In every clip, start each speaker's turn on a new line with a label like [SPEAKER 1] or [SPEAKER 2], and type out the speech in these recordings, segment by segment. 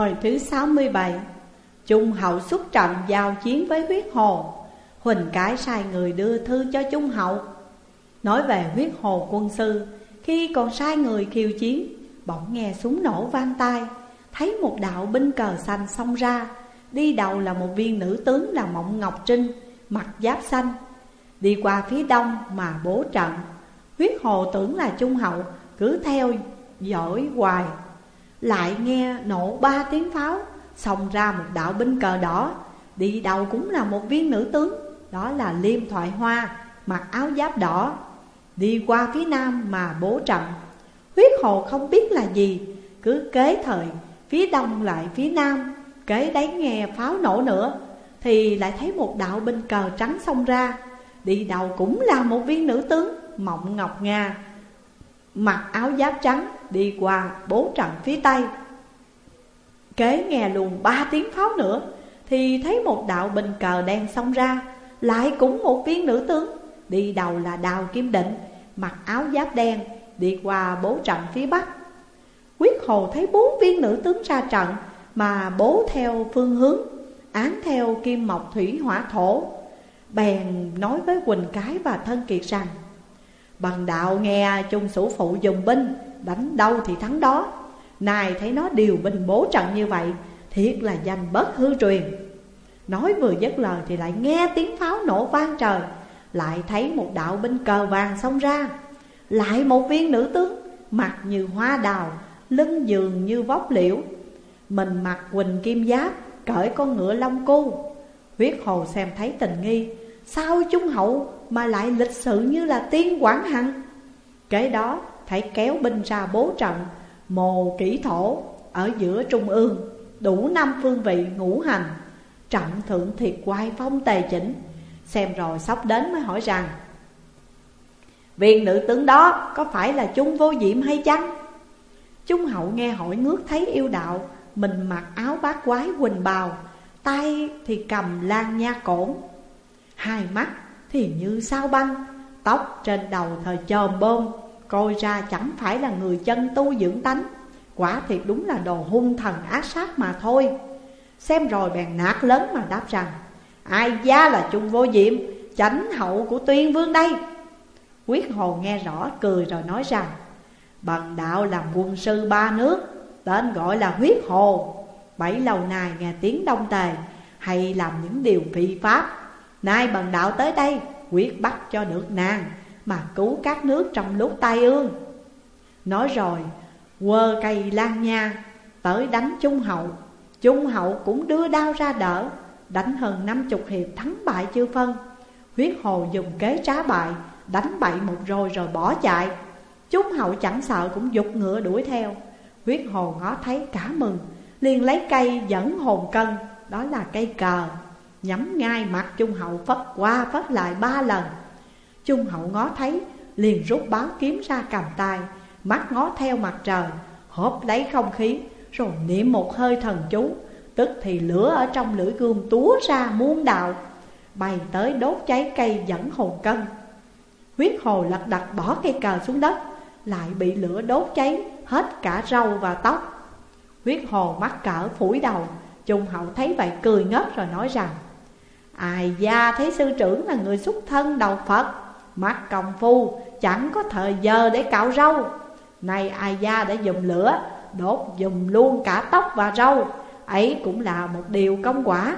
[SPEAKER 1] Hồi thứ 67 Trung hậu xuất trận giao chiến với huyết hồ. Huỳnh cái sai người đưa thư cho Trung hậu. Nói về huyết hồ quân sư, Khi còn sai người khiêu chiến, Bỗng nghe súng nổ vang tai, Thấy một đạo binh cờ xanh xông ra. Đi đầu là một viên nữ tướng là Mộng Ngọc Trinh, Mặc giáp xanh. Đi qua phía đông mà bố trận, Huyết hồ tưởng là Trung hậu, Cứ theo dõi hoài. Lại nghe nổ ba tiếng pháo, Xông ra một đạo binh cờ đỏ. Đi đầu cũng là một viên nữ tướng, Đó là Liêm Thoại Hoa, Mặc áo giáp đỏ. Đi qua phía nam mà bố trận Huyết hồ không biết là gì, Cứ kế thời, Phía đông lại phía nam, Kế đấy nghe pháo nổ nữa, Thì lại thấy một đạo binh cờ trắng xông ra. Đi đầu cũng là một viên nữ tướng Mộng Ngọc Nga Mặc áo giáp trắng Đi qua bố trận phía tây. Kế nghe luôn ba tiếng pháo nữa, Thì thấy một đạo bình cờ đen xông ra, Lại cũng một viên nữ tướng, Đi đầu là Đào Kim Định, Mặc áo giáp đen Đi qua bố trận phía bắc. Quyết Hồ thấy bốn viên nữ tướng ra trận, Mà bố theo phương hướng, Án theo kim mộc thủy hỏa thổ, Bèn nói với Quỳnh Cái và Thân Kiệt rằng Bằng đạo nghe chung sủ phụ dùng binh, Đánh đâu thì thắng đó. Này thấy nó điều binh bố trận như vậy, Thiệt là danh bất hư truyền. Nói vừa dứt lời thì lại nghe tiếng pháo nổ vang trời, Lại thấy một đạo binh cờ vàng xông ra. Lại một viên nữ tướng Mặt như hoa đào, Lưng dường như vóc liễu. Mình mặc quỳnh kim giáp, Cởi con ngựa long cu. Huyết hồ xem thấy tình nghi, Sao chúng hậu mà lại lịch sự như là tiên quảng hằng Kế đó thầy kéo binh ra bố trận, Mồ kỹ thổ ở giữa trung ương, Đủ năm phương vị ngũ hành, trọng thượng thiệt quay phong tề chỉnh, Xem rồi sắp đến mới hỏi rằng, Viên nữ tướng đó có phải là chung vô diệm hay chăng? Trung hậu nghe hỏi ngước thấy yêu đạo, Mình mặc áo bát quái quỳnh bào, Tay thì cầm lan nha cổn, Hai mắt thì như sao băng, Tóc trên đầu thời chòm bơm, Coi ra chẳng phải là người chân tu dưỡng tánh. Quả thiệt đúng là đồ hung thần ác sát mà thôi. Xem rồi bèn nạt lớn mà đáp rằng, Ai gia là chung vô diệm, Chánh hậu của tuyên vương đây? Quyết hồ nghe rõ, cười rồi nói rằng, Bằng đạo làm quân sư ba nước, Tên gọi là huyết hồ. Bảy lâu nay nghe tiếng đông tề, Hay làm những điều phi pháp Nay bằng đạo tới đây, Quyết bắt cho được nàng Mà cứu các nước trong lúc tai ương. Nói rồi, Quơ cây lan nha, Tới đánh Trung Hậu. Trung Hậu cũng đưa đao ra đỡ, Đánh hơn năm chục hiệp thắng bại chưa phân. Huyết hồ dùng kế trá bại, Đánh bậy một rồi rồi bỏ chạy. Trung Hậu chẳng sợ cũng dục ngựa đuổi theo. Huyết hồ ngó thấy cả mừng, liền lấy cây dẫn hồn cân, Đó là cây cờ. Nhắm ngay mặt Trung Hậu phất qua phất lại ba lần. Trung Hậu ngó thấy, liền rút báo kiếm ra cầm tay, Mắt ngó theo mặt trời Hốp lấy không khí, Rồi niệm một hơi thần chú, Tức thì lửa ở trong lưỡi gươm túa ra muôn đạo, Bay tới đốt cháy cây dẫn hồn cân. Huyết hồ lật đật bỏ cây cờ xuống đất, Lại bị lửa đốt cháy hết cả râu và tóc. Huyết hồ mắc cỡ phủi đầu, Trung hậu thấy vậy cười ngất rồi nói rằng Ai gia thấy sư trưởng là người xuất thân đầu Phật. Mắt công phu, chẳng có thời giờ để cạo râu. Nay ai gia đã dùng lửa, Đốt dùng luôn cả tóc và râu. Ấy cũng là một điều công quả.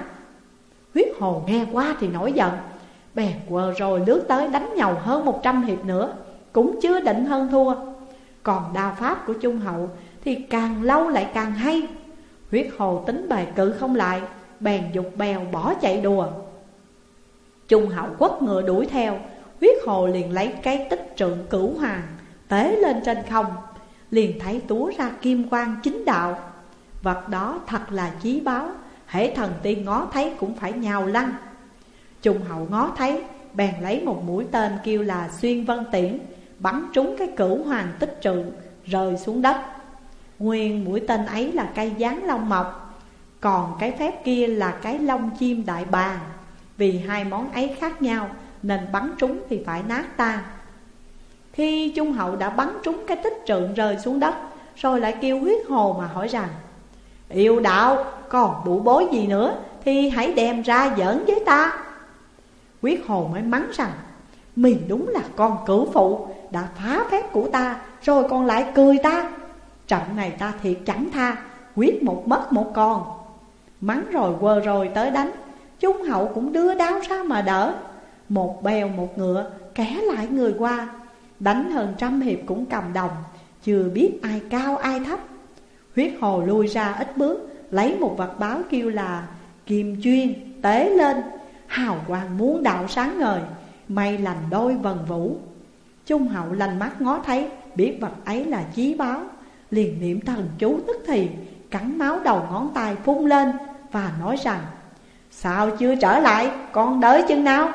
[SPEAKER 1] Huyết hồ nghe qua thì nổi giận. Bèn quờ rồi lướt tới đánh nhau hơn một trăm hiệp nữa, Cũng chưa định hơn thua. Còn đao pháp của Trung Hậu Thì càng lâu lại càng hay. Huyết hồ tính bài cự không lại, Bèn dục bèo bỏ chạy đùa. Trung hậu quất ngựa đuổi theo, Huyết hồ liền lấy cái tích trượng cửu hoàng, Tế lên trên không, Liền thấy túa ra kim quang chính đạo. Vật đó thật là chí báo Hễ thần tiên ngó thấy cũng phải nhào lăn. Trung hậu ngó thấy, Bèn lấy một mũi tên kêu là xuyên vân tiễn, Bắn trúng cái cửu hoàng tích trượng Rơi xuống đất. Nguyên mũi tên ấy là cây gián long mọc Còn cái phép kia là cái lông chim đại bàng vì hai món ấy khác nhau, Nên bắn trúng thì phải nát tan Khi Trung Hậu đã bắn trúng cái tích trượng rơi xuống đất, Rồi lại kêu huyết hồ mà hỏi rằng, Yêu đạo, còn đủ bối gì nữa Thì hãy đem ra giỡn với ta. Huyết hồ mới mắng rằng, Mình đúng là con cửu phụ, Đã phá phép của ta, Rồi còn lại cười ta. Trận này ta thiệt chẳng tha, Quyết một mất một con Mắng rồi quơ rồi tới đánh. Trung hậu cũng đưa đáo ra mà đỡ. Một bèo, một ngựa, Kẻ lại người qua. Đánh hơn trăm hiệp cũng cầm đồng, Chưa biết ai cao, ai thấp. Huyết hồ lui ra ít bước, Lấy một vật báo kêu là Kim chuyên, tế lên. Hào quang muốn đạo sáng ngời Mây lành đôi vần vũ. Trung hậu lành mắt ngó thấy, Biết vật ấy là chí báo. Liền niệm thần chú tức thì, Cắn máu đầu ngón tay phun lên Và nói rằng Sao chưa trở lại? Con đới chừng nào?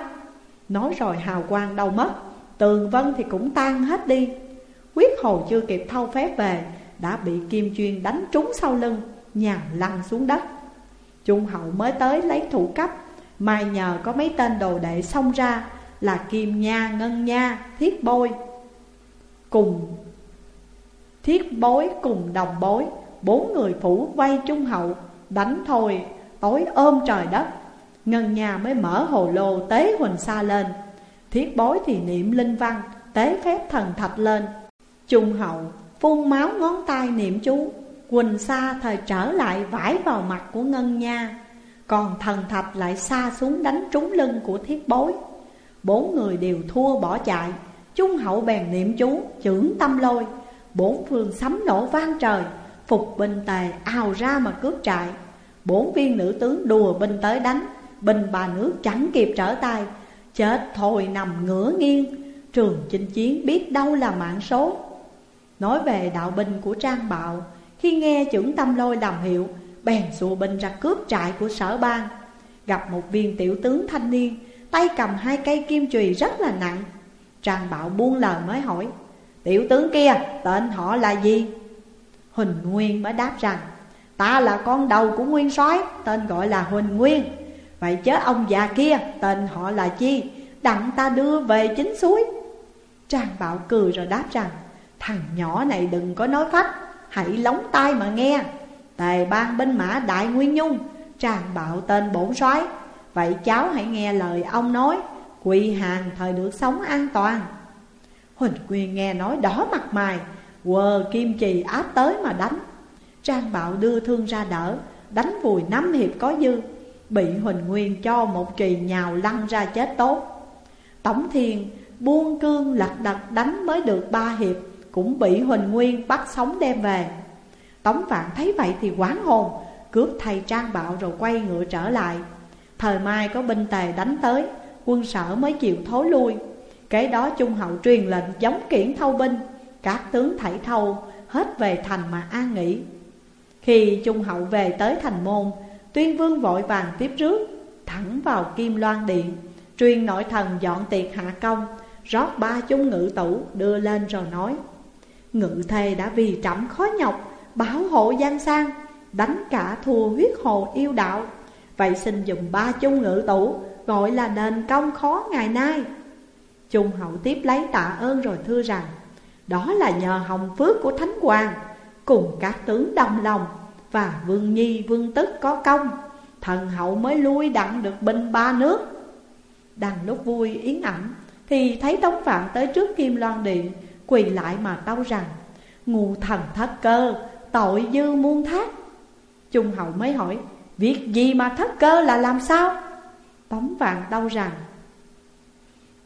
[SPEAKER 1] Nói rồi hào quang đâu mất. Tường vân thì cũng tan hết đi. Quyết hồ chưa kịp thâu phép về Đã bị kim chuyên đánh trúng sau lưng Nhào lăn xuống đất. Trung hậu mới tới lấy thủ cấp. Mai nhờ có mấy tên đồ đệ xông ra Là Kim Nha, Ngân Nha, Thiết Bôi. Cùng Thiết Bối cùng đồng bối Bốn người phủ vây Trung hậu Đánh thôi tối ôm trời đất Ngân nhà mới mở hồ lô tế huỳnh xa lên. Thiết bối thì niệm linh văn, Tế phép thần thạch lên. Trung hậu, phun máu ngón tay niệm chú Quỳnh xa thời trở lại vải vào mặt của Ngân Nha. Còn thần thạch lại xa xuống đánh trúng lưng của thiết bối. Bốn người đều thua bỏ chạy Trung hậu bèn niệm chú, chưởng tâm lôi. Bốn phương sấm nổ vang trời, Phục binh tề ào ra mà cướp trại. Bốn viên nữ tướng đùa binh tới đánh bình bà nước chẳng kịp trở tay, Chết thôi nằm ngửa nghiêng. Trường chinh chiến biết đâu là mạng số. Nói về đạo binh của Trang Bạo, Khi nghe trưởng tâm lôi làm hiệu, Bèn xua binh ra cướp trại của sở bang. Gặp một viên tiểu tướng thanh niên, Tay cầm hai cây kim chùy rất là nặng. Trang Bạo buông lời mới hỏi, Tiểu tướng kia, tên họ là gì? Huỳnh Nguyên mới đáp rằng Ta là con đầu của Nguyên soái, Tên gọi là Huỳnh Nguyên. Vậy chớ ông già kia, tên họ là chi? Đặng ta đưa về chính suối. Trang Bảo cười rồi đáp rằng, Thằng nhỏ này đừng có nói phách, Hãy lóng tai mà nghe. Tề ban binh mã Đại Nguyên Nhung, Trang Bảo tên bổn soái. Vậy cháu hãy nghe lời ông nói, Quỳ hàng thời được sống an toàn. Huỳnh Nguyên nghe nói đỏ mặt mày, Quờ kim chì áp tới mà đánh. Trang Bảo đưa thương ra đỡ, Đánh vùi năm hiệp có dư, Bị Huỳnh Nguyên cho một trì nhào lăn ra chết tốt. Tổng thiền buông cương lật đật đánh mới được ba hiệp, Cũng bị Huỳnh Nguyên bắt sống đem về. Tống Vạn thấy vậy thì quán hồn, Cướp thầy Trang Bạo rồi quay ngựa trở lại. Thời mai có binh tề đánh tới, Quân sở mới chịu thối lui. Kế đó Trung Hậu truyền lệnh giống kiển thâu binh, Các tướng thảy thâu hết về thành mà an nghỉ. Khi Trung Hậu về tới thành môn, Tuyên vương vội vàng tiếp rước, Thẳng vào Kim Loan Điện, Truyền nội thần dọn tiệc hạ công, Rót ba chung ngự tủ đưa lên rồi nói, Ngự thề đã vì trẫm khó nhọc, Bảo hộ gian sang, Đánh cả thua huyết hồ yêu đạo. Vậy xin dùng ba chung ngự tủ, Gọi là đền công khó ngày nay. Trung hậu tiếp lấy tạ ơn rồi thưa rằng, Đó là nhờ hồng phước của Thánh Hoàng, Cùng các tướng đồng lòng và vương nhi, vương tức có công. Thần hậu mới lui đặng được binh ba nước. Đang lúc vui, yến ẩm, Thì thấy Tống Phạm tới trước Kim Loan Điện, Quỳ lại mà tâu rằng, Ngu thần thất cơ, Tội dư muôn thác. Trung hậu mới hỏi, Việc gì mà thất cơ là làm sao? Tống Phạm tâu rằng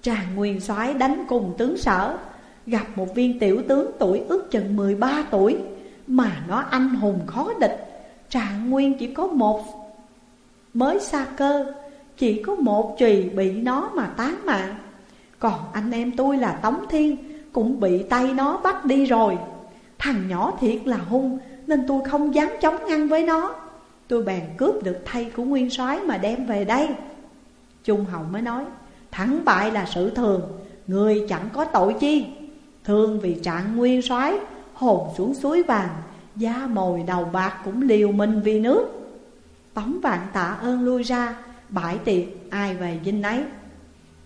[SPEAKER 1] Tràng Nguyên soái đánh cùng tướng sở, Gặp một viên tiểu tướng tuổi ước chừng 13 tuổi. Mà nó anh hùng khó địch. Trạng Nguyên chỉ có một. Mới xa cơ, Chỉ có một chùy bị nó mà tán mạng. Còn anh em tôi là Tống Thiên, Cũng bị tay nó bắt đi rồi. Thằng nhỏ thiệt là hung, Nên tôi không dám chống ngăn với nó. Tôi bèn cướp được thay của nguyên soái mà đem về đây. Trung Hậu mới nói, Thắng bại là sự thường, Người chẳng có tội chi. Thương vì trạng nguyên soái Hồn xuống suối vàng, Da mồi đầu bạc cũng liều mình vì nước. Tống vạn tạ ơn lui ra, Bãi tiệc, ai về dinh ấy.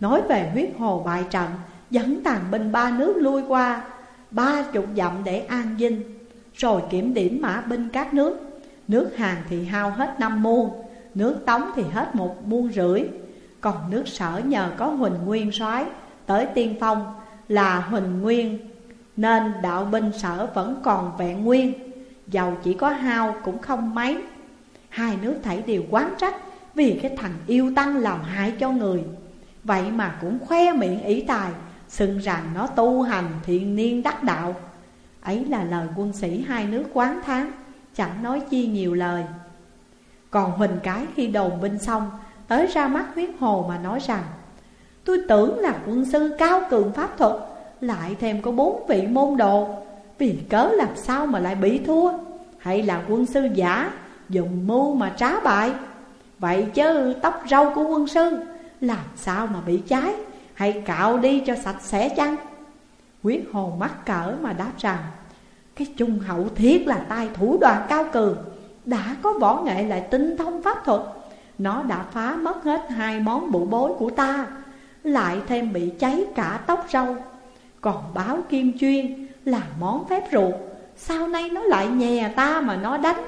[SPEAKER 1] Nói về huyết hồ bại trận, Dẫn tàn binh ba nước lui qua, Ba chục dặm để an dinh, Rồi kiểm điểm mã binh các nước. Nước Hàn thì hao hết năm muôn, Nước Tống thì hết một muôn rưỡi. Còn nước sở nhờ có Huỳnh Nguyên soái Tới tiên phong là Huỳnh Nguyên nên đạo binh sở vẫn còn vẹn nguyên. Dầu chỉ có hao cũng không mấy. Hai nước thảy đều quán trách Vì cái thằng yêu tăng làm hại cho người. Vậy mà cũng khoe miệng ý tài, Xưng rằng nó tu hành thiện niên đắc đạo. Ấy là lời quân sĩ hai nước quán tháng Chẳng nói chi nhiều lời. Còn Huỳnh Cái khi đồn binh xong, Tới ra mắt huyết hồ mà nói rằng, Tôi tưởng là quân sư cao cường pháp thuật lại thêm có bốn vị môn đồ. Vì cớ làm sao mà lại bị thua? Hay là quân sư giả, Dùng mưu mà trá bại? Vậy chứ tóc râu của quân sư, Làm sao mà bị cháy? Hay cạo đi cho sạch sẽ chăng? Quyết hồn mắc cỡ mà đáp rằng, Cái trung hậu thiết là tay thủ đoàn cao cường Đã có võ nghệ lại tinh thông pháp thuật. Nó đã phá mất hết hai món bụ bối của ta. Lại thêm bị cháy cả tóc râu. Còn báo kim chuyên là món phép ruột. Sau nay nó lại nhè ta mà nó đánh.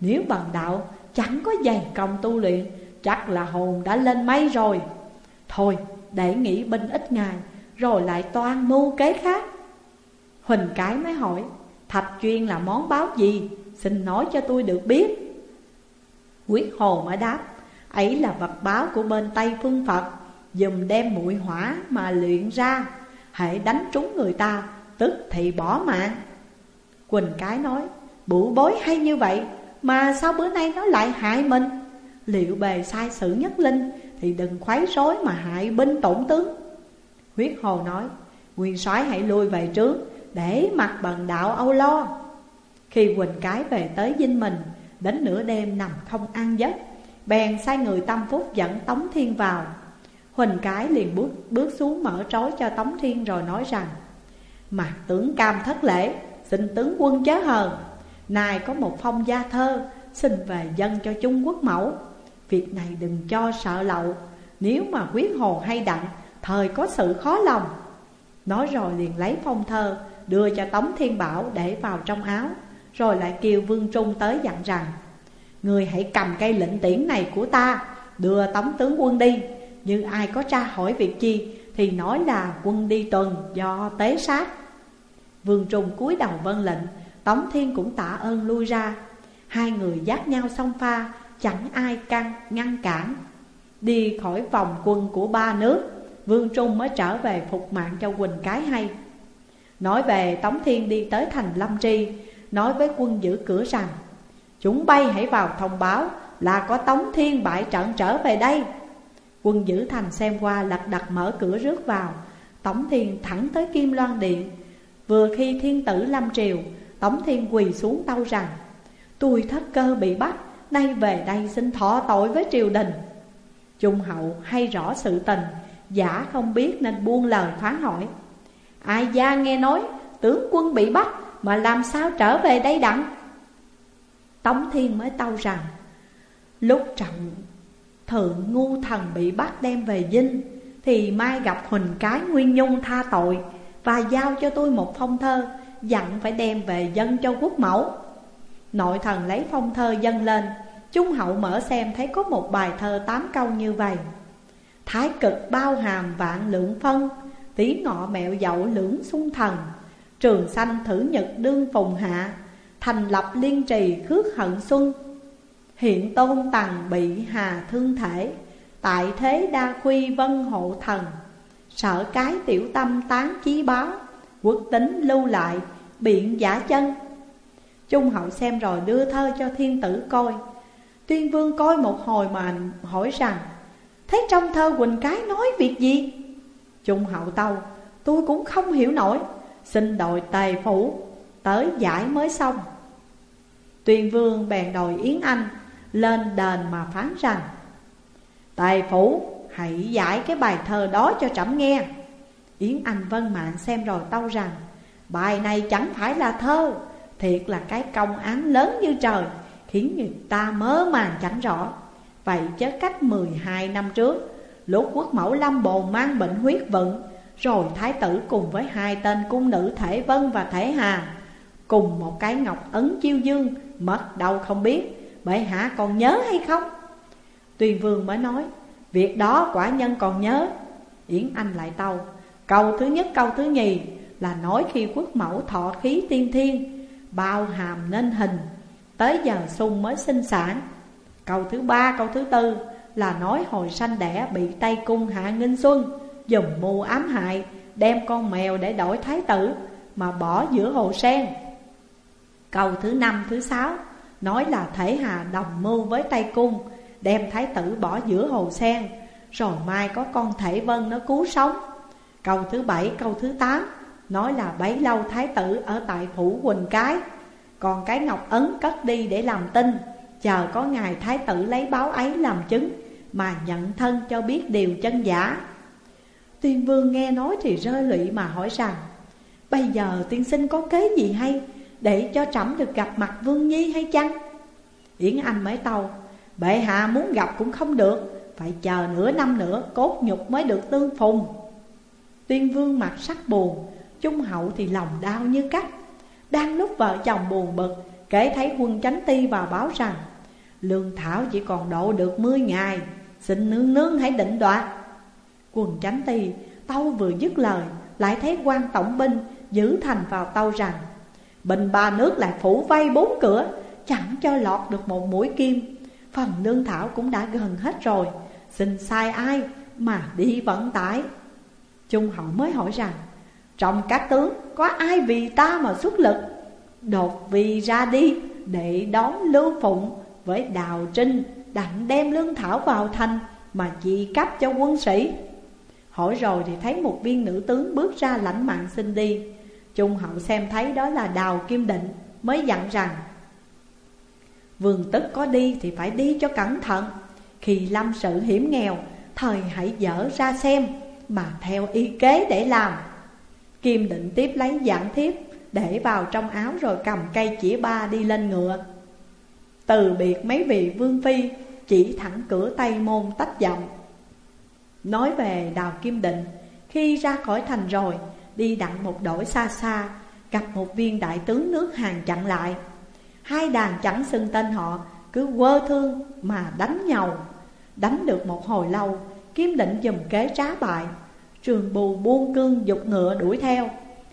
[SPEAKER 1] Nếu bằng đạo, chẳng có dày công tu luyện, Chắc là hồn đã lên mây rồi. Thôi, để nghỉ binh ít ngày, Rồi lại toan mưu kế khác. Huỳnh cái mới hỏi, Thạch chuyên là món báo gì? Xin nói cho tôi được biết. Quyết hồ mới đáp, Ấy là vật báo của bên Tây Phương Phật Dùm đem bụi hỏa mà luyện ra. Hãy đánh trúng người ta, Tức thì bỏ mạng Quỳnh cái nói Bụ bối hay như vậy, Mà sao bữa nay nó lại hại mình? Liệu bề sai sự nhất linh Thì đừng khoái rối mà hại binh tổn tướng. Huyết hồ nói, Nguyên soái hãy lui về trước, Để mặc bần đạo âu lo. Khi Quỳnh cái về tới dinh mình, Đến nửa đêm nằm không ăn giấc, Bèn sai người tâm phúc dẫn Tống Thiên vào. Huỳnh cái liền bước, bước xuống mở trói cho Tống Thiên rồi nói rằng Mặt tướng cam thất lễ Xin tướng quân chớ hờn Này có một phong gia thơ Xin về dân cho Trung Quốc mẫu. Việc này đừng cho sợ lậu. Nếu mà quyết hồ hay đặng Thời có sự khó lòng. Nói rồi liền lấy phong thơ Đưa cho Tống Thiên Bảo để vào trong áo Rồi lại kêu Vương Trung tới dặn rằng Người hãy cầm cây lệnh tiễn này của ta Đưa Tống tướng quân đi. Nhưng ai có tra hỏi việc chi, Thì nói là quân đi tuần do tế sát. Vương Trung cúi đầu vân lệnh, Tống Thiên cũng tạ ơn lui ra. Hai người dắt nhau song pha, Chẳng ai căng ngăn cản. Đi khỏi vòng quân của ba nước, Vương Trung mới trở về phục mạng cho Quỳnh Cái hay. Nói về Tống Thiên đi tới thành Lâm Tri, Nói với quân giữ cửa rằng, Chúng bay hãy vào thông báo là có Tống Thiên bại trận trở về đây. Quân giữ thành xem qua lật đặt mở cửa rước vào. Tổng Thiên thẳng tới Kim Loan Điện. Vừa khi thiên tử Lâm Triều, tổng Thiên quỳ xuống tâu rằng Tôi thất cơ bị bắt, Nay về đây xin thọ tội với triều đình. Trung hậu hay rõ sự tình, Giả không biết nên buông lời phán hỏi. Ai gia nghe nói, tướng quân bị bắt Mà làm sao trở về đây đặng? Tống Thiên mới tâu rằng, Lúc trọng thượng ngu thần bị bắt đem về dinh, Thì mai gặp Huỳnh Cái Nguyên Nhung tha tội Và giao cho tôi một phong thơ, Dặn phải đem về dân cho quốc mẫu. Nội thần lấy phong thơ dâng lên, Trung hậu mở xem thấy có một bài thơ tám câu như vậy. Thái cực bao hàm vạn lượng phân, Tí ngọ mẹo dậu lưỡng xung thần. Trường sanh thử nhật đương phùng hạ, Thành lập liên trì khước hận xuân. Hiện tôn tầng bị hà thương thể, Tại thế đa khuy vân hộ thần. Sợ cái tiểu tâm tán chí báo Quốc tính lưu lại, biện giả chân. Trung hậu xem rồi đưa thơ cho thiên tử coi. Tuyên vương coi một hồi mà hỏi rằng, Thế trong thơ Quỳnh Cái nói việc gì? Trung hậu tâu, Tôi cũng không hiểu nổi, Xin đòi tề phủ, Tới giải mới xong. Tuyên vương bèn đòi Yến Anh lên đền mà phán rằng, tài phủ, hãy giải cái bài thơ đó cho trẫm nghe. Yến Anh vân mạng xem rồi tâu rằng, Bài này chẳng phải là thơ, Thiệt là cái công án lớn như trời, Khiến người ta mơ màng chẳng rõ. Vậy chớ cách 12 năm trước, Lúc quốc mẫu Lâm Bồn mang bệnh huyết vận, Rồi thái tử cùng với hai tên cung nữ Thể Vân và Thể Hà, Cùng một cái ngọc ấn chiêu dương, Mất đâu không biết Bệ hạ còn nhớ hay không? Tuyền vương mới nói, Việc đó quả nhân còn nhớ. Yến Anh lại tâu, Câu thứ nhất, câu thứ nhì Là nói khi quốc mẫu thọ khí tiên thiên, Bao hàm nên hình, Tới giờ sung mới sinh sản. Câu thứ ba, câu thứ tư Là nói hồi sanh đẻ bị Tây Cung hạ nghinh xuân, Dùng mưu ám hại, Đem con mèo để đổi thái tử, Mà bỏ giữa hồ sen. Câu thứ năm, thứ sáu Nói là thể hà đồng mưu với Tây Cung, Đem thái tử bỏ giữa hồ sen, Rồi mai có con thể vân nó cứu sống. Câu thứ bảy, câu thứ tám, Nói là bấy lâu thái tử ở tại phủ Quỳnh Cái. Còn cái ngọc ấn cất đi để làm tin, Chờ có ngày thái tử lấy báo ấy làm chứng, Mà nhận thân cho biết điều chân giả. Tuyên vương nghe nói thì rơi lụy mà hỏi rằng, Bây giờ tiên sinh có kế gì hay? Để cho trẫm được gặp mặt vương nhi hay chăng? Yến Anh mới tàu Bệ hạ muốn gặp cũng không được, Phải chờ nửa năm nữa cốt nhục mới được tương phùng. Tuyên vương mặt sắc buồn, Trung hậu thì lòng đau như cắt. Đang lúc vợ chồng buồn bực, Kể thấy quân chánh ti vào báo rằng, Lương Thảo chỉ còn độ được 10 ngày, Xin nương nương hãy định đoạt. Quần chánh ti Tâu vừa dứt lời, Lại thấy quan tổng binh Giữ thành vào tâu rằng Bình ba nước lại phủ vây bốn cửa, Chẳng cho lọt được một mũi kim. Phần lương thảo cũng đã gần hết rồi, Xin sai ai mà đi vận tải? Trung hậu mới hỏi rằng, Trong các tướng, có ai vì ta mà xuất lực? Đột vì ra đi để đón Lưu Phụng với Đào Trinh Đặng đem lương thảo vào thành mà chỉ cấp cho quân sĩ. Hỏi rồi thì thấy một viên nữ tướng bước ra lãnh mạng xin đi. Trung hậu xem thấy đó là Đào Kim Định, Mới dặn rằng vườn tức có đi thì phải đi cho cẩn thận. Khi lâm sự hiểm nghèo, Thời hãy dở ra xem, Mà theo y kế để làm. Kim định tiếp lấy giảng thiếp Để vào trong áo rồi cầm cây chỉ ba đi lên ngựa. Từ biệt mấy vị vương phi, Chỉ thẳng cửa tây môn tách giọng, Nói về đào kim định, Khi ra khỏi thành rồi Đi đặng một đội xa xa, Gặp một viên đại tướng nước hàng chặn lại. Hai đàn chẳng xưng tên họ, Cứ quơ thương mà đánh nhau. Đánh được một hồi lâu Kim định dùng kế trá bại Trường bù buông cương dục ngựa đuổi theo.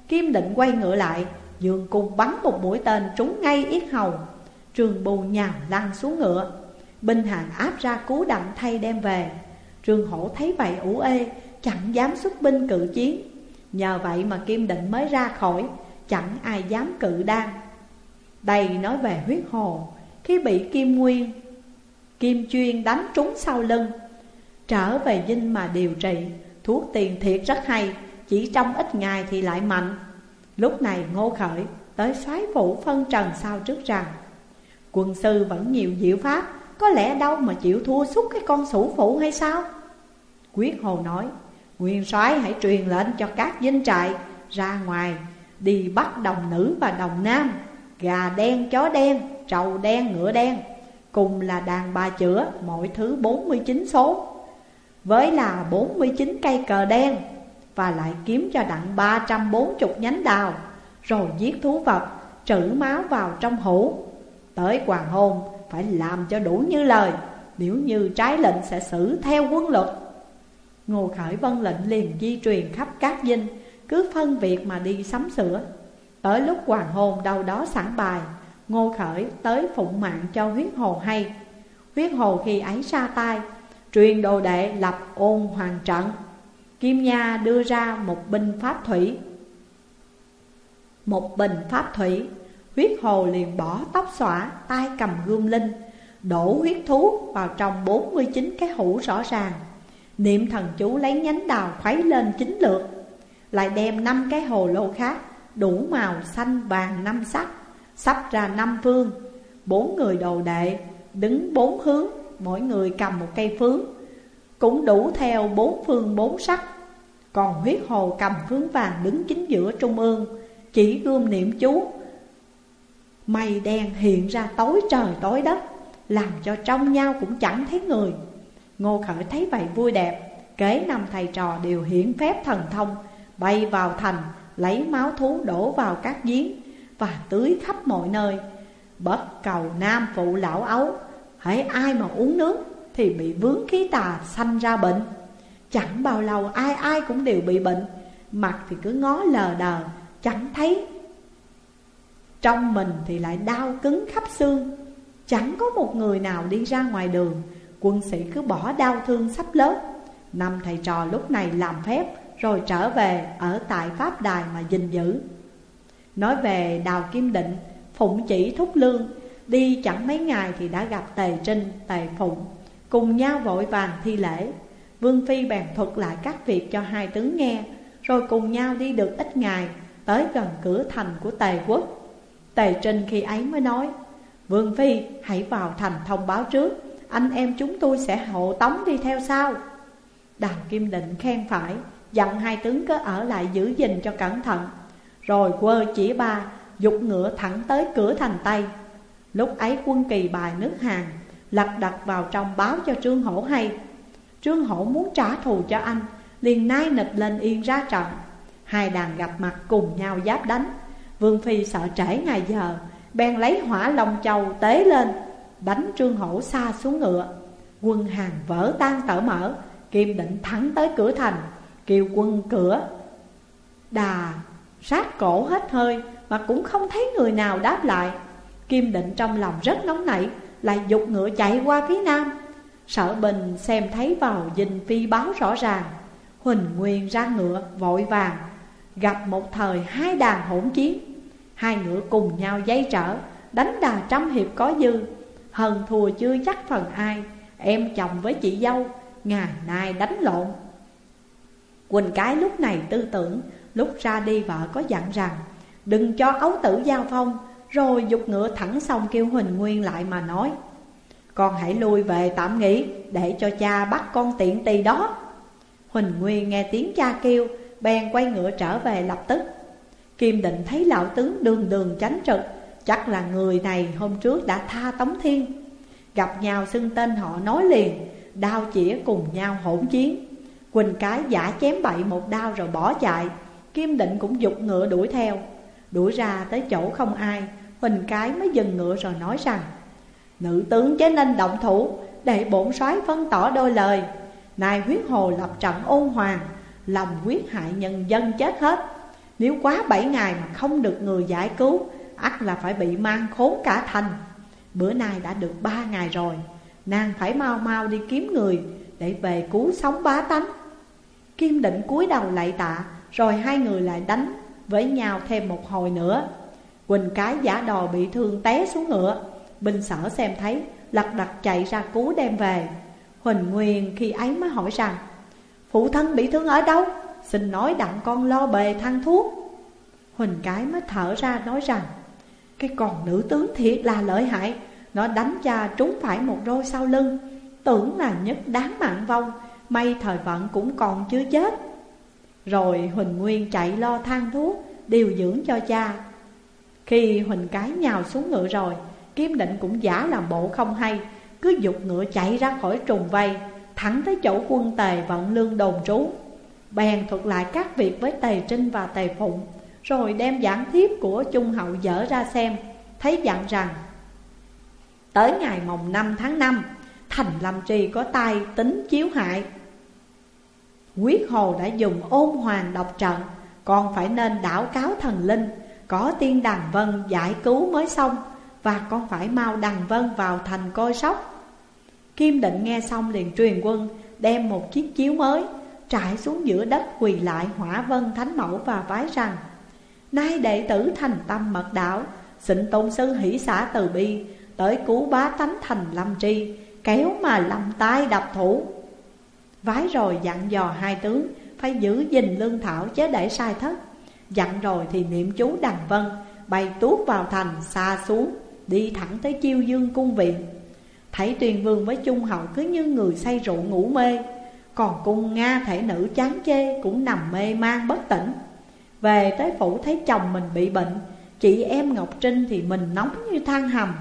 [SPEAKER 1] Kim định quay ngựa lại, dường cùng bắn một mũi tên trúng ngay yết hầu. Trường bù nhào lăn xuống ngựa. Binh hàng áp ra cứu đặng thay đem về. Trường hổ thấy vậy ủ ê, Chẳng dám xuất binh cự chiến. Nhờ vậy mà Kim định mới ra khỏi, Chẳng ai dám cự đan. Đây nói về huyết hồ, Khi bị Kim Nguyên Kim Chuyên đánh trúng sau lưng, Trở về dinh mà điều trị, Thuốc tiền thiệt rất hay, Chỉ trong ít ngày thì lại mạnh. Lúc này ngô khởi Tới soái phủ phân trần sau trước rằng, Quân sư vẫn nhiều diệu pháp, Có lẽ đâu mà chịu thua suốt cái con sủ phụ hay sao? Quyết hồ nói Nguyên soái hãy truyền lệnh cho các dinh trại Ra ngoài Đi bắt đồng nữ và đồng nam Gà đen, chó đen, trầu đen, ngựa đen. Cùng là đàn bà chữa mỗi thứ 49 số Với là 49 cây cờ đen Và lại kiếm cho đặng 340 nhánh đào Rồi giết thú vật, trữ máu vào trong hũ. Tới hoàng hôn phải làm cho đủ như lời Nếu như trái lệnh sẽ xử theo quân luật. Ngô Khởi vân lệnh liền di truyền khắp các dinh, Cứ phân việc mà đi sắm sửa. Tới lúc hoàng hôn đâu đó sẵn bài, Ngô Khởi tới phụng mạng cho huyết hồ hay. Huyết hồ khi ấy xa tay Truyền đồ đệ lập ôn hoàng trận. Kim Nha đưa ra một binh pháp thủy. Một bình pháp thủy, Huyết hồ liền bỏ tóc xõa, tay cầm gươm linh, Đổ huyết thú vào trong 49 cái hũ rõ ràng. Niệm thần chú lấy nhánh đào khuấy lên chính lượt Lại đem năm cái hồ lô khác, đủ màu xanh vàng năm sắc, sắp ra năm phương. Bốn người đồ đệ đứng bốn hướng, mỗi người cầm một cây phướng, cũng đủ theo bốn phương bốn sắc. Còn huyết hồ cầm phướng vàng đứng chính giữa trung ương, chỉ gươm niệm chú. Mây đen hiện ra tối trời tối đất, làm cho trong nhau cũng chẳng thấy người ngô khởi thấy vậy vui đẹp, kế năm thầy trò đều hiển phép thần thông, bay vào thành, Lấy máu thú đổ vào các giếng và tưới khắp mọi nơi. Bất cầu nam phụ lão ấu Hãy ai mà uống nước thì bị vướng khí tà sanh ra bệnh. Chẳng bao lâu ai ai cũng đều bị bệnh, Mặt thì cứ ngó lờ đờ, Chẳng thấy. Trong mình thì lại đau cứng khắp xương, Chẳng có một người nào đi ra ngoài đường Quân sĩ cứ bỏ đau thương sắp lớp Năm thầy trò lúc này làm phép Rồi trở về ở tại Pháp Đài mà gìn giữ. Nói về Đào Kim Định Phụng chỉ thúc lương. Đi chẳng mấy ngày thì đã gặp Tề Trinh, Tề Phụng. Cùng nhau vội vàng thi lễ. Vương Phi bèn thuật lại các việc cho hai tướng nghe Rồi cùng nhau đi được ít ngày Tới gần cửa thành của Tề quốc. Tề Trinh khi ấy mới nói Vương Phi hãy vào thành thông báo trước. Anh em chúng tôi sẽ hộ tống đi theo sau. Đàm Kim Định khen phải, Dặn hai tướng cứ ở lại giữ gìn cho cẩn thận. Rồi quơ chỉ ba, Dục ngựa thẳng tới cửa thành Tây. Lúc ấy quân kỳ bài nước Hàn, Lật đặt vào trong báo cho Trương Hổ hay. Trương Hổ muốn trả thù cho anh, liền nai nịch lên yên ra trận. Hai đàn gặp mặt cùng nhau giáp đánh. Vương Phi sợ trễ ngày giờ, Bèn lấy hỏa long châu tế lên. Đánh Trương Hổ xa xuống ngựa. Quân hàng vỡ tan tở mở, Kim định thắng tới cửa thành, Kêu quân cửa. Đà sát cổ hết hơi Mà cũng không thấy người nào đáp lại. Kim định trong lòng rất nóng nảy, Lại dục ngựa chạy qua phía nam. Sở Bình xem thấy vào dinh phi báo rõ ràng. Huỳnh Nguyên ra ngựa, vội vàng, Gặp một thời hai đàn hỗn chiến. Hai ngựa cùng nhau dây trở, Đánh đà trăm hiệp có dư. Hần thùa chưa chắc phần ai, Em chồng với chị dâu, Ngày nay đánh lộn. Quỳnh cái lúc này tư tưởng, Lúc ra đi vợ có dặn rằng, Đừng cho ấu tử giao phong, Rồi dục ngựa thẳng xong kêu Huỳnh Nguyên lại mà nói. Con hãy lui về tạm nghỉ, Để cho cha bắt con tiện tì đó. Huỳnh Nguyên nghe tiếng cha kêu, Bèn quay ngựa trở về lập tức. Kim định thấy lão tướng đường đường tránh trực Chắc là người này hôm trước đã tha Tống Thiên. Gặp nhau xưng tên họ nói liền, Đao chĩa cùng nhau hỗn chiến. Quỳnh cái giả chém bậy một đao rồi bỏ chạy. Kim định cũng dục ngựa đuổi theo. Đuổi ra tới chỗ không ai, Huỳnh cái mới dừng ngựa rồi nói rằng, Nữ tướng chế nên động thủ, Để bổn soái phân tỏ đôi lời. Nay huyết hồ lập trận ôn hoàng, Lòng quyết hại nhân dân chết hết. Nếu quá bảy ngày mà không được người giải cứu ắt là phải bị mang khốn cả thành. Bữa nay đã được ba ngày rồi. Nàng phải mau mau đi kiếm người Để về cứu sống bá tánh. Kim định cúi đầu lại tạ, Rồi hai người lại đánh với nhau thêm một hồi nữa. Quỳnh cái giả đò bị thương té xuống ngựa. Binh sở xem thấy, Lật đật chạy ra cứu đem về. Huỳnh Nguyên khi ấy mới hỏi rằng, Phụ thân bị thương ở đâu? Xin nói đặng con lo bề thang thuốc. Huỳnh cái mới thở ra nói rằng cái con nữ tướng thiệt là lợi hại. Nó đánh cha trúng phải một roi sau lưng. Tưởng là nhất đáng mạng vong. May thời vận cũng còn chưa chết. Rồi Huỳnh Nguyên chạy lo thang thuốc Điều dưỡng cho cha. Khi Huỳnh cái nhào xuống ngựa rồi Kim định cũng giả làm bộ không hay. Cứ dục ngựa chạy ra khỏi trùng vây, Thẳng tới chỗ quân tề vận lương đồn trú. Bèn thuật lại các việc với Tề Trinh và Tề Phụng. Rồi đem giảng thiếp của Trung Hậu dở ra xem, Thấy dặn rằng, Tới ngày mồng 5 tháng 5 Thành Lâm Trì có tay tính chiếu hại. Quyết Hồ đã dùng ôn hoàng độc trận, Còn phải nên đảo cáo thần linh, Có tiên đàn vân giải cứu mới xong, Và con phải mau đằng vân vào thành coi sóc. Kim định nghe xong liền truyền quân, Đem một chiếc chiếu mới Trải xuống giữa đất quỳ lại hỏa vân thánh mẫu và vái rằng Nay đệ tử thành tâm mật đạo Xịnh tôn sư hỷ xã từ bi, Tới cứu bá tánh thành lâm tri, Kéo mà lâm tai đập thủ. Vái rồi dặn dò hai tướng, Phải giữ gìn lương thảo chế để sai thất. Dặn rồi thì niệm chú đằng vân Bay tuốt vào thành xa xuống, Đi thẳng tới chiêu dương cung viện. Thấy tuyền vương với trung hậu cứ như người say rượu ngủ mê, Còn cung Nga thể nữ chán chê cũng nằm mê man bất tỉnh. Về tới phủ thấy chồng mình bị bệnh, Chị em Ngọc Trinh thì mình nóng như than hầm.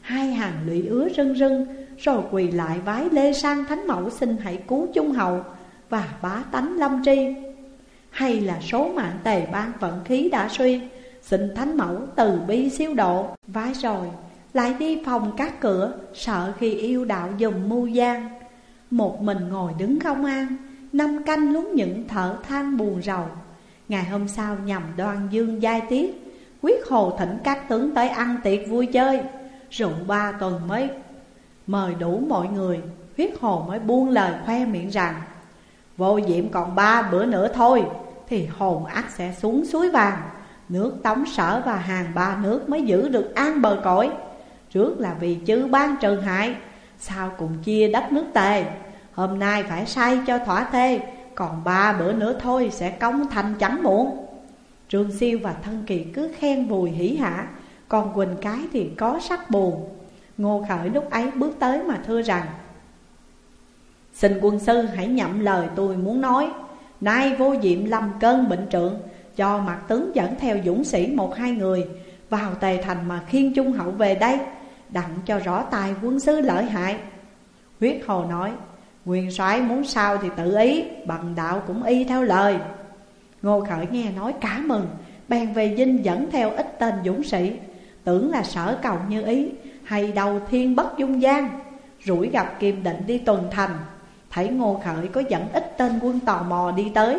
[SPEAKER 1] Hai hàng lụy ứa rưng rưng, Rồi quỳ lại vái lê sang thánh mẫu xin hãy cứu trung hậu Và bá tánh lâm tri. Hay là số mạng tề ban vận khí đã suy, Xin thánh mẫu từ bi siêu độ. Vái rồi, lại đi phòng các cửa, Sợ khi yêu đạo dùng mưu gian. Một mình ngồi đứng không an, Năm canh lúng những thở than buồn rầu. Ngày hôm sau nhằm đoan dương giai tiết, Quyết hồ thỉnh các tướng tới ăn tiệc vui chơi. Rượu ba tuần mới mời đủ mọi người, Huyết hồ mới buông lời khoe miệng rằng, Vô diệm còn ba bữa nữa thôi, Thì hồn ác sẽ xuống suối vàng, Nước tống sở và hàng ba nước mới giữ được an bờ cõi. Trước là vì chư ban trừ hại, Sao cùng chia đất nước tề, Hôm nay phải say cho thỏa thê còn ba bữa nữa thôi sẽ công thành chẳng muộn. Trương Siêu và Thân Kỳ cứ khen vùi hỉ hả, Còn Quỳnh Cái thì có sắc buồn. Ngô Khởi lúc ấy bước tới mà thưa rằng, Xin quân sư hãy nhậm lời tôi muốn nói. Nay vô diệm lâm cơn bệnh trượng Cho mặt tướng dẫn theo dũng sĩ một hai người Vào tề thành mà khiên trung hậu về đây, Đặng cho rõ tài quân sư lợi hại. Huyết hồ nói Nguyên soái muốn sao thì tự ý, Bằng đạo cũng y theo lời. Ngô Khởi nghe nói cá mừng, Bèn về dinh dẫn theo ít tên dũng sĩ. Tưởng là sở cầu như ý, Hay đầu thiên bất dung gian. Rủi gặp Kim Định đi tuần thành, Thấy Ngô Khởi có dẫn ít tên quân tò mò đi tới.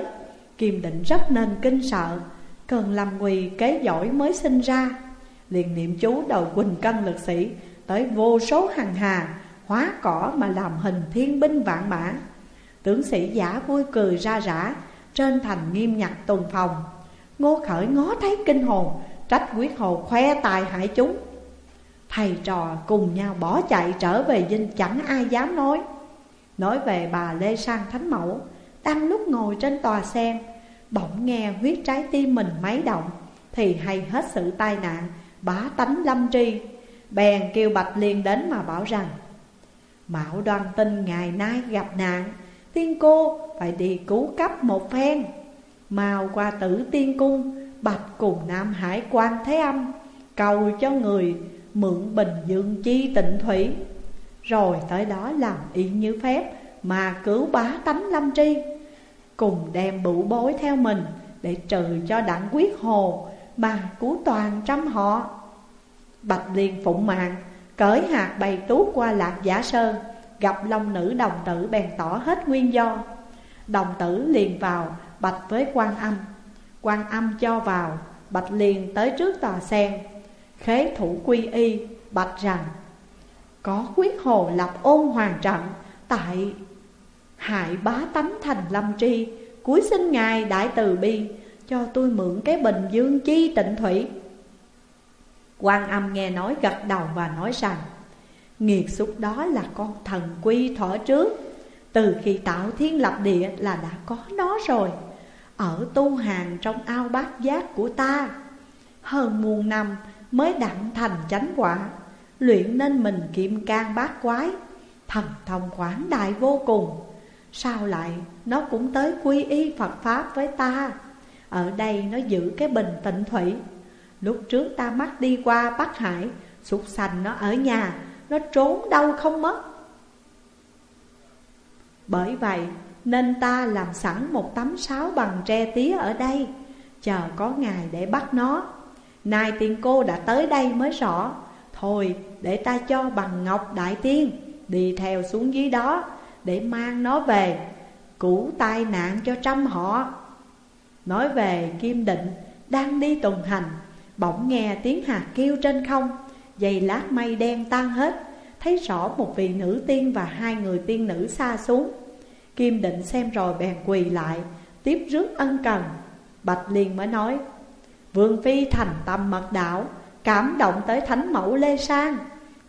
[SPEAKER 1] Kim Định rất nên kinh sợ, Cần làm quỳ kế giỏi mới sinh ra. Liền niệm chú đầu quỳnh cân lực sĩ Tới vô số hàng hà Hóa cỏ mà làm hình thiên binh vạn mã. Tướng sĩ giả vui cười ra rã, Trên thành nghiêm nhặt tuần phòng. Ngô Khởi ngó thấy kinh hồn, Trách quyết hồ khoe tài hại chúng. Thầy trò cùng nhau bỏ chạy trở về dinh chẳng ai dám nói. Nói về bà Lê Sang Thánh Mẫu, Đang lúc ngồi trên tòa sen, Bỗng nghe huyết trái tim mình máy động, Thì hay hết sự tai nạn, Bá tánh lâm tri. Bèn kêu Bạch Liên đến mà bảo rằng Mạo đoàn tinh ngày nay gặp nạn, Tiên cô phải đi cứu cấp một phen. Mau qua tử tiên cung, Bạch cùng Nam Hải quan Thế Âm, Cầu cho người mượn bình dương chi tịnh thủy. Rồi tới đó làm y như phép Mà cứu bá tánh lâm tri, Cùng đem bụ bối theo mình Để trừ cho đặng quyết hồ, Mà cứu toàn trăm họ. Bạch liền phụng mạng Cởi hạt bày tú qua lạc giả sơn Gặp long nữ đồng tử bèn tỏ hết nguyên do. Đồng tử liền vào, bạch với quan âm. Quan âm cho vào, Bạch liền tới trước tòa sen. Khế thủ quy y, Bạch rằng, Có quyết hồ lập ôn hoàng trận, Tại hại bá tánh thành lâm tri, Cuối sinh ngài đại từ bi, Cho tôi mượn cái bình dương chi tịnh thủy quan âm nghe nói gật đầu và nói rằng, Nghiệt xúc đó là con thần quy thỏ trước. Từ khi tạo thiên lập địa là đã có nó rồi. Ở tu hàng trong ao bát giác của ta, Hơn muôn năm mới đặng thành chánh quả. Luyện nên mình kiệm can bát quái, Thần thông quảng đại vô cùng. Sao lại nó cũng tới quy y Phật Pháp với ta? Ở đây nó giữ cái bình tịnh thủy. Lúc trước ta mắc đi qua Bắc Hải, Súc sành nó ở nhà, Nó trốn đâu không mất. Bởi vậy, nên ta làm sẵn một tấm sáo bằng tre tía ở đây, Chờ có ngày để bắt nó. Nay tiên cô đã tới đây mới rõ. Thôi, để ta cho bằng ngọc đại tiên, Đi theo xuống dưới đó, Để mang nó về Cứu tai nạn cho trăm họ. Nói về Kim Định, Đang đi tuần hành Bỗng nghe tiếng hạt kêu trên không Dày lát mây đen tan hết, Thấy rõ một vị nữ tiên và hai người tiên nữ xa xuống. Kim định xem rồi bèn quỳ lại, Tiếp rước ân cần. Bạch liền mới nói, Vương Phi thành tâm mật đạo, Cảm động tới thánh mẫu Lê Sang.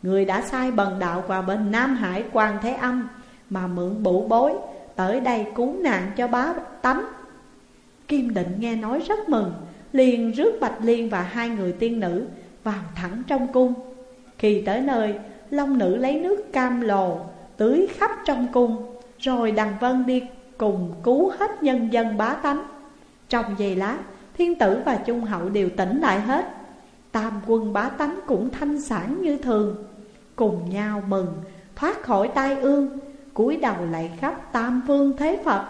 [SPEAKER 1] Người đã sai bần đạo qua bên Nam Hải quan Thế Âm Mà mượn bụ bối, Tới đây cứu nạn cho bá tánh. Kim định nghe nói rất mừng liền rước Bạch Liên và hai người tiên nữ vào thẳng trong cung. Khi tới nơi, Long nữ lấy nước cam lồ tưới khắp trong cung, rồi Đằng Vân đi cùng cứu hết nhân dân bá tánh. Trong giây lát, thiên tử và trung hậu đều tỉnh lại hết. Tam quân bá tánh cũng thanh sản như thường, cùng nhau mừng, thoát khỏi tai ương, cúi đầu lại khắp tam phương thế Phật.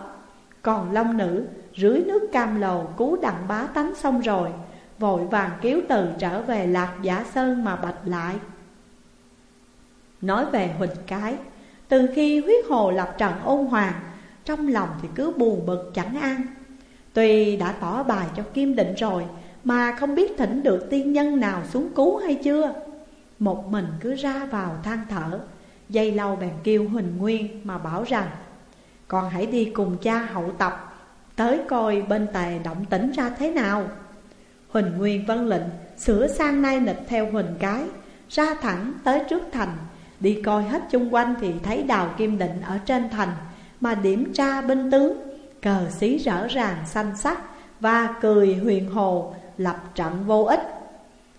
[SPEAKER 1] Còn Long nữ rưới nước cam lầu cứu đặng bá tánh xong rồi, Vội vàng cứu từ trở về lạc giả sơn mà bạch lại. Nói về Huỳnh Cái, Từ khi huyết hồ lập trận ôn hoàng, Trong lòng thì cứ buồn bực chẳng an. Tuy đã tỏ bài cho Kim Định rồi, Mà không biết thỉnh được tiên nhân nào xuống cứu hay chưa. Một mình cứ ra vào than thở, Dây lâu bèn kêu Huỳnh Nguyên mà bảo rằng, Con hãy đi cùng cha hậu tập Tới coi bên tề động tĩnh ra thế nào. Huỳnh Nguyên vân lệnh Sửa sang nay nịch theo Huỳnh cái, Ra thẳng tới trước thành, Đi coi hết chung quanh thì thấy đào kim định ở trên thành, Mà điểm tra binh tướng, Cờ xí rõ ràng xanh sắc Và cười huyền hồ, lập trận vô ích.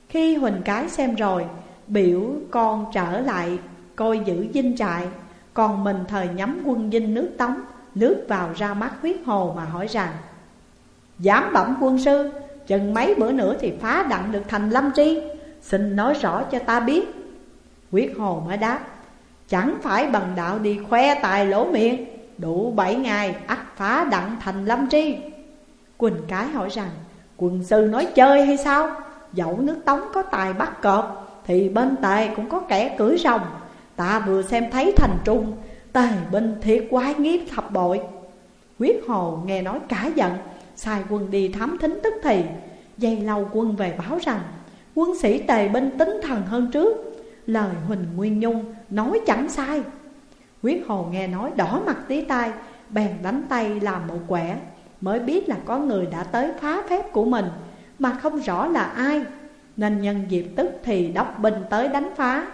[SPEAKER 1] Khi Huỳnh cái xem rồi, Biểu con trở lại coi giữ dinh trại, Còn mình thời nhắm quân dinh nước tống Lướt vào ra mắt huyết hồ mà hỏi rằng Dám bẩm quân sư, Chừng mấy bữa nữa thì phá đặng được thành lâm tri? Xin nói rõ cho ta biết. Huyết hồ mới đáp, Chẳng phải bằng đạo đi khoe tài lỗ miệng, Đủ bảy ngày ắt phá đặng thành lâm tri. Quỳnh cái hỏi rằng Quân sư nói chơi hay sao? Dẫu nước tống có tài bắt cọp, Thì bên tề cũng có kẻ cưỡi rồng. Ta vừa xem thấy thành trung Tề binh thiệt quái nghi thập bội. Quyết hồ nghe nói cả giận, Sai quân đi thám thính tức thì. Dây lâu quân về báo rằng, Quân sĩ tề binh tính thần hơn trước. Lời Huỳnh Nguyên Nhung nói chẳng sai. Quyết hồ nghe nói đỏ mặt tí tai, Bèn đánh tay làm một quẻ. Mới biết là có người đã tới phá phép của mình, Mà không rõ là ai. Nên nhân dịp tức thì đốc binh tới đánh phá.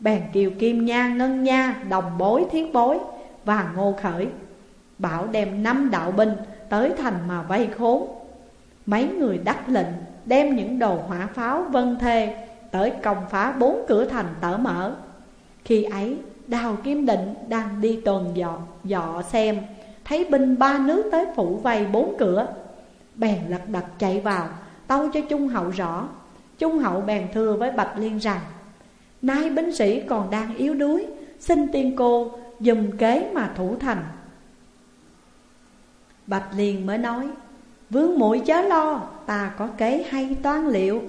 [SPEAKER 1] Bèn kiều kim nha ngân nha đồng bối thiết bối. Và ngô khởi Bảo đem năm đạo binh tới thành mà vây khốn. Mấy người đắc lệnh đem những đồ hỏa pháo vân thê Tới công phá bốn cửa thành tở mở. Khi ấy Đào Kim Định đang đi tuần dọ, dọ xem Thấy binh ba nước tới phủ vây bốn cửa. Bèn lật đật chạy vào Tâu cho Trung Hậu rõ. Trung Hậu bèn thưa với Bạch Liên rằng Nay binh sĩ còn đang yếu đuối, Xin tiên cô dùng kế mà thủ thành. Bạch Liên mới nói, Vương mũi chớ lo, Ta có kế hay toán liệu.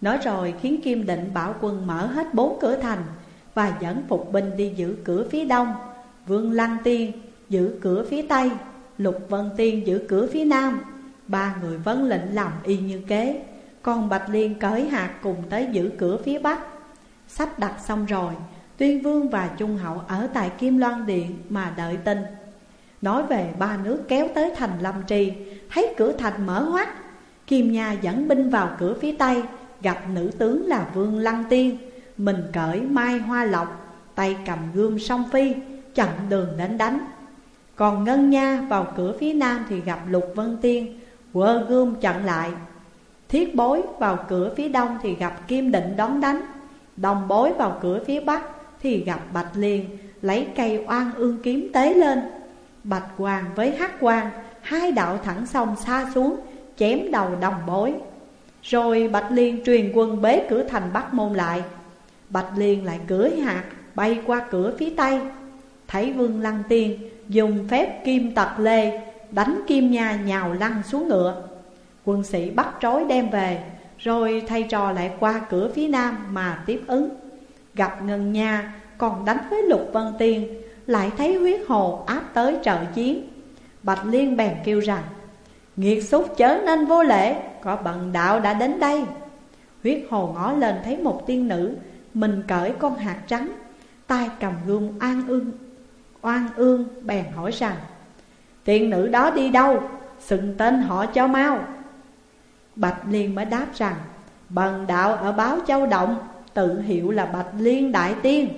[SPEAKER 1] Nói rồi khiến Kim Định bảo quân mở hết bốn cửa thành Và dẫn phục binh đi giữ cửa phía đông. Vương Lăng Tiên giữ cửa phía tây, Lục Vân Tiên giữ cửa phía nam. Ba người vấn lệnh làm y như kế. Còn Bạch Liên cởi hạt cùng tới giữ cửa phía bắc. Sắp đặt xong rồi, Tuyên Vương và Trung Hậu ở tại Kim Loan Điện mà đợi tin. Nói về ba nước kéo tới thành Lâm Trì Thấy cửa thành mở hoắt Kim Nha dẫn binh vào cửa phía Tây, Gặp nữ tướng là Vương Lăng Tiên. Mình cởi mai hoa lộc, Tay cầm gươm song phi, Chặn đường đến đánh. Còn Ngân Nha vào cửa phía Nam Thì gặp Lục Vân Tiên, Quơ gươm chặn lại. Thiết bối vào cửa phía Đông Thì gặp Kim Định đón đánh. Đồng bối vào cửa phía Bắc, Thì gặp Bạch Liên, Lấy cây oan ương kiếm tế lên. Bạch Hoàng với Hắc Hoàng, Hai đạo thẳng sông xa xuống, Chém đầu đồng bối. Rồi Bạch Liên truyền quân bế cửa thành Bắc Môn lại. Bạch Liên lại cưỡi hạt, Bay qua cửa phía Tây. Thấy Vương Lăng Tiên Dùng phép kim tật lê, Đánh kim nha nhào lăn xuống ngựa. Quân sĩ bắt trói đem về. Rồi thay trò lại qua cửa phía Nam mà tiếp ứng. Gặp Ngân Nha, còn đánh với Lục Vân Tiên, lại thấy huyết hồ áp tới trợ chiến. Bạch Liên bèn kêu rằng, Nghiệt xúc chớ nên vô lễ, Có bận đạo đã đến đây. Huyết hồ ngó lên thấy một tiên nữ, Mình cởi con hạt trắng, tay cầm gươm oan ương Oan ương bèn hỏi rằng, Tiên nữ đó đi đâu? Xưng tên họ cho mau. Bạch Liên mới đáp rằng, Bần đạo ở báo châu động, Tự hiệu là Bạch Liên Đại Tiên.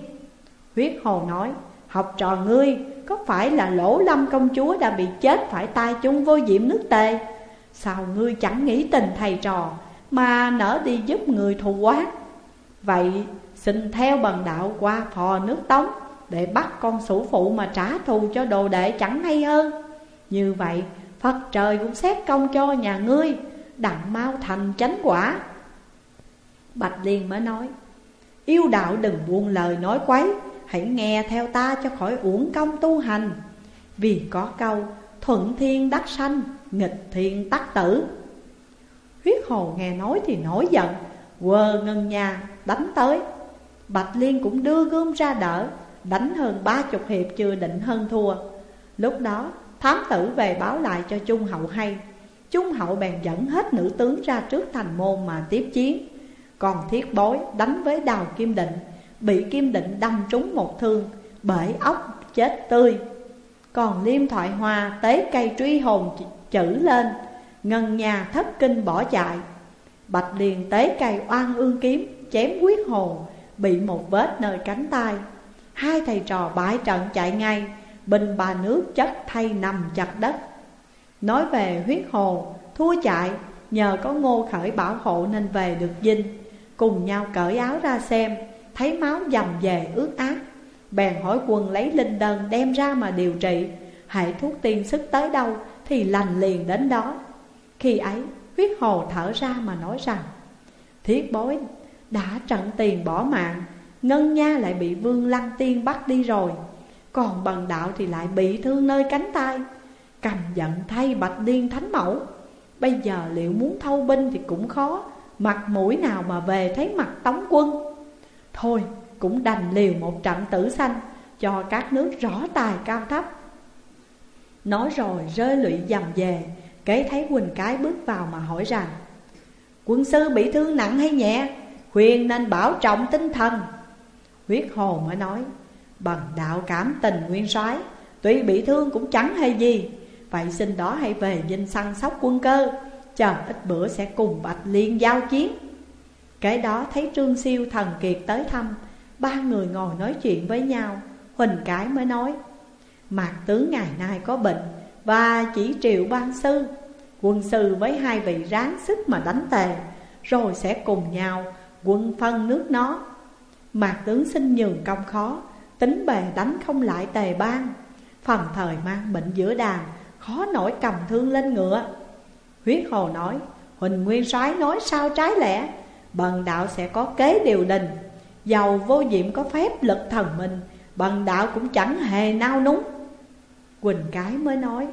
[SPEAKER 1] Huyết hồ nói, Học trò ngươi, có phải là lỗ lâm công chúa đã bị chết phải tai chung vô diệm nước tề? Sao ngươi chẳng nghĩ tình thầy trò mà nỡ đi giúp người thù quát Vậy xin theo bần đạo qua phò nước tống Để bắt con sủ phụ mà trả thù cho đồ đệ chẳng hay hơn. Như vậy, Phật trời cũng xét công cho nhà ngươi Đặng mau thành chánh quả. Bạch Liên mới nói Yêu đạo đừng buông lời nói quấy Hãy nghe theo ta cho khỏi uổng công tu hành. Vì có câu thuận thiên đắc sanh, nghịch thiên tắc tử. Huyết hồ nghe nói thì nổi giận Quơ ngân nhà đánh tới. Bạch Liên cũng đưa gươm ra đỡ Đánh hơn ba chục hiệp chưa định hơn thua. Lúc đó thám tử về báo lại cho Trung Hậu hay. Trung Hậu bèn dẫn hết nữ tướng ra trước thành môn mà tiếp chiến. Còn thiết bối đánh với đào Kim Định, Bị Kim Định đâm trúng một thương, Bể ốc chết tươi. Còn Liêm Thoại Hoa tế cây truy hồn chữ lên, Ngân nhà thất kinh bỏ chạy. Bạch liền tế cây oan ương kiếm, Chém quyết hồ Bị một vết nơi cánh tay. Hai thầy trò bãi trận chạy ngay, Bình bà nước chất thay nằm chặt đất. Nói về huyết hồn, Thua chạy, Nhờ có ngô khởi bảo hộ nên về được dinh. Cùng nhau cởi áo ra xem, Thấy máu dầm về ướt át. Bèn hỏi quân lấy linh đơn đem ra mà điều trị. Hệ thuốc tiên sức tới đâu Thì lành liền đến đó. Khi ấy, huyết hồ thở ra mà nói rằng Thiết bối, đã trận tiền bỏ mạng, Ngân nha lại bị vương lăng tiên bắt đi rồi. Còn bần đạo thì lại bị thương nơi cánh tay. Cầm giận thay bạch liên thánh mẫu. Bây giờ liệu muốn thâu binh thì cũng khó. Mặt mũi nào mà về thấy mặt tống quân? Thôi, cũng đành liều một trận tử sanh, Cho các nước rõ tài cao thấp. Nói rồi rơi lụy dầm về, Kế thấy Quỳnh Cái bước vào mà hỏi rằng, Quân sư bị thương nặng hay nhẹ? Khuyên nên bảo trọng tinh thần. Huyết hồ mới nói, Bằng đạo cảm tình nguyên soái, Tuy bị thương cũng chẳng hay gì. Vậy xin đó hãy về dinh săn sóc quân cơ. Chờ ít bữa sẽ cùng Bạch Liên giao chiến. Cái đó thấy Trương Siêu thần kiệt tới thăm. Ba người ngồi nói chuyện với nhau. Huỳnh cái mới nói, Mạc tướng ngày nay có bệnh Và chỉ triệu ban sư. Quân sư với hai vị ráng sức mà đánh tề, Rồi sẽ cùng nhau quân phân nước nó. Mạc tướng xin nhường công khó, Tính bề đánh không lại tề ban. Phần thời mang bệnh giữa đàn Khó nổi cầm thương lên ngựa. Huyết hồ nói, Huỳnh Nguyên soái nói sao trái lẽ? Bần đạo sẽ có kế điều đình. Giàu vô diệm có phép lực thần mình, Bần đạo cũng chẳng hề nao núng. Quỳnh cái mới nói,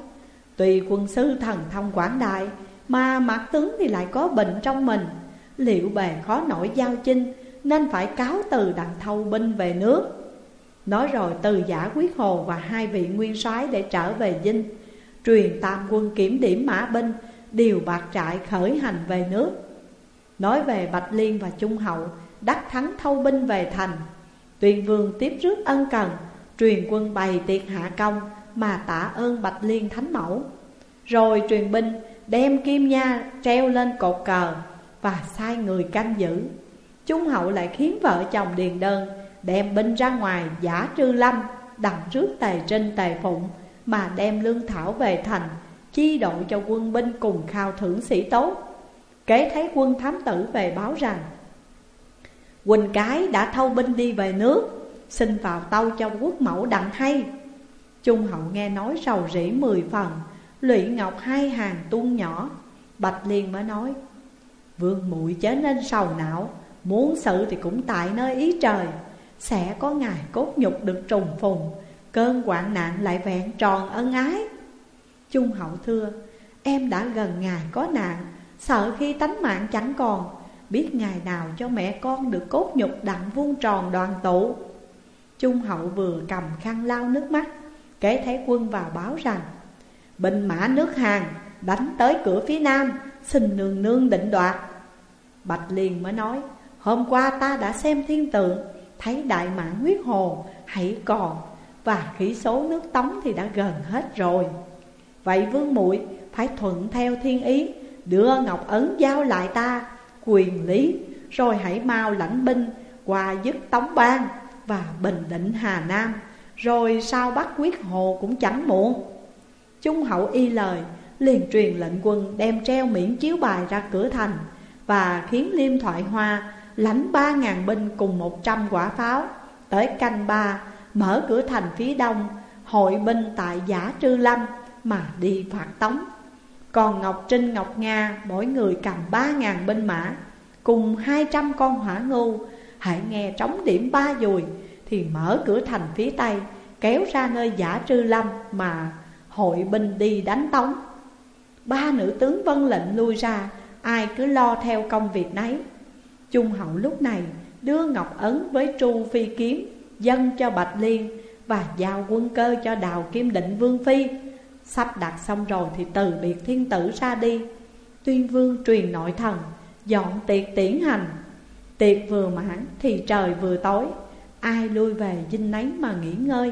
[SPEAKER 1] Tùy quân sư thần thông quảng đại, Mà mặt tướng thì lại có bệnh trong mình. Liệu bề khó nổi giao chinh, Nên phải cáo từ đặng thâu binh về nước. Nói rồi từ giả quyết hồ và hai vị nguyên soái để trở về dinh. Truyền tam quân kiểm điểm mã binh, Điều bạc trại khởi hành về nước. Nói về Bạch Liên và Trung Hậu, Đắc thắng thâu binh về thành. Tuyên vương tiếp rước ân cần, Truyền quân bày tiệc hạ công, Mà tạ ơn Bạch Liên Thánh Mẫu. Rồi truyền binh, đem kim nha treo lên cột cờ Và sai người canh giữ. Trung hậu lại khiến vợ chồng điền đơn Đem binh ra ngoài giả trư lâm đặt trước tề trinh tề phụng mà đem lương thảo về thành, Chi đội cho quân binh cùng khao thưởng sĩ tốt Kế thấy quân thám tử về báo rằng, Quỳnh cái đã thâu binh đi về nước, Xin vào tâu cho quốc mẫu đặng hay. Trung hậu nghe nói sầu rỉ mười phần, Lụy ngọc hai hàng tuôn nhỏ. Bạch liên mới nói, Vương muội chớ nên sầu não, Muốn sự thì cũng tại nơi ý trời. Sẽ có ngày cốt nhục được trùng phùng Cơn hoạn nạn lại vẹn tròn ân ái. Trung hậu thưa, Em đã gần ngày có nạn, Sợ khi tánh mạng chẳng còn, Biết ngày nào cho mẹ con được cốt nhục đặng vuông tròn đoàn tụ. Trung hậu vừa cầm khăn lau nước mắt, Kể thấy quân vào báo rằng, Binh mã nước Hàn đánh tới cửa phía nam, Xin nương nương định đoạt. Bạch liền mới nói, Hôm qua ta đã xem thiên tượng, Thấy đại mãn huyết hồ, hãy còn và khí số nước tống thì đã gần hết rồi. Vậy vương muội, phải thuận theo thiên ý, Đưa ngọc ấn giao lại ta, quyền lý, Rồi hãy mau lãnh binh qua dứt Tống Bang và Bình Định Hà Nam, Rồi sau bắt quyết hồ cũng chẳng muộn. Trung hậu y lời, liền truyền lệnh quân đem treo miễn chiếu bài ra cửa thành Và khiến Liêm Thoại Hoa lãnh ba ngàn binh cùng một trăm quả pháo, Tới canh ba mở cửa thành phía đông, Hội binh tại giả trư lâm mà đi phạt tống. Còn Ngọc Trinh, Ngọc Nga, mỗi người cầm ba ngàn binh mã, Cùng hai trăm con hỏa ngưu. Hãy nghe trống điểm ba dùi, Thì mở cửa thành phía tây, Kéo ra nơi giả trư lâm Mà hội binh đi đánh tống. Ba nữ tướng vân lệnh lui ra, Ai cứ lo theo công việc nấy. Trung hậu lúc này, đưa Ngọc Ấn với Tru Phi Kiếm Dâng cho Bạch Liên và giao quân cơ cho Đào Kim Định Vương Phi. Sắp đặt xong rồi thì từ biệt thiên tử ra đi. Tuyên vương truyền nội thần, Dọn tiệc tiễn hành. Tiệc vừa mãn thì trời vừa tối, Ai lui về dinh nấy mà nghỉ ngơi.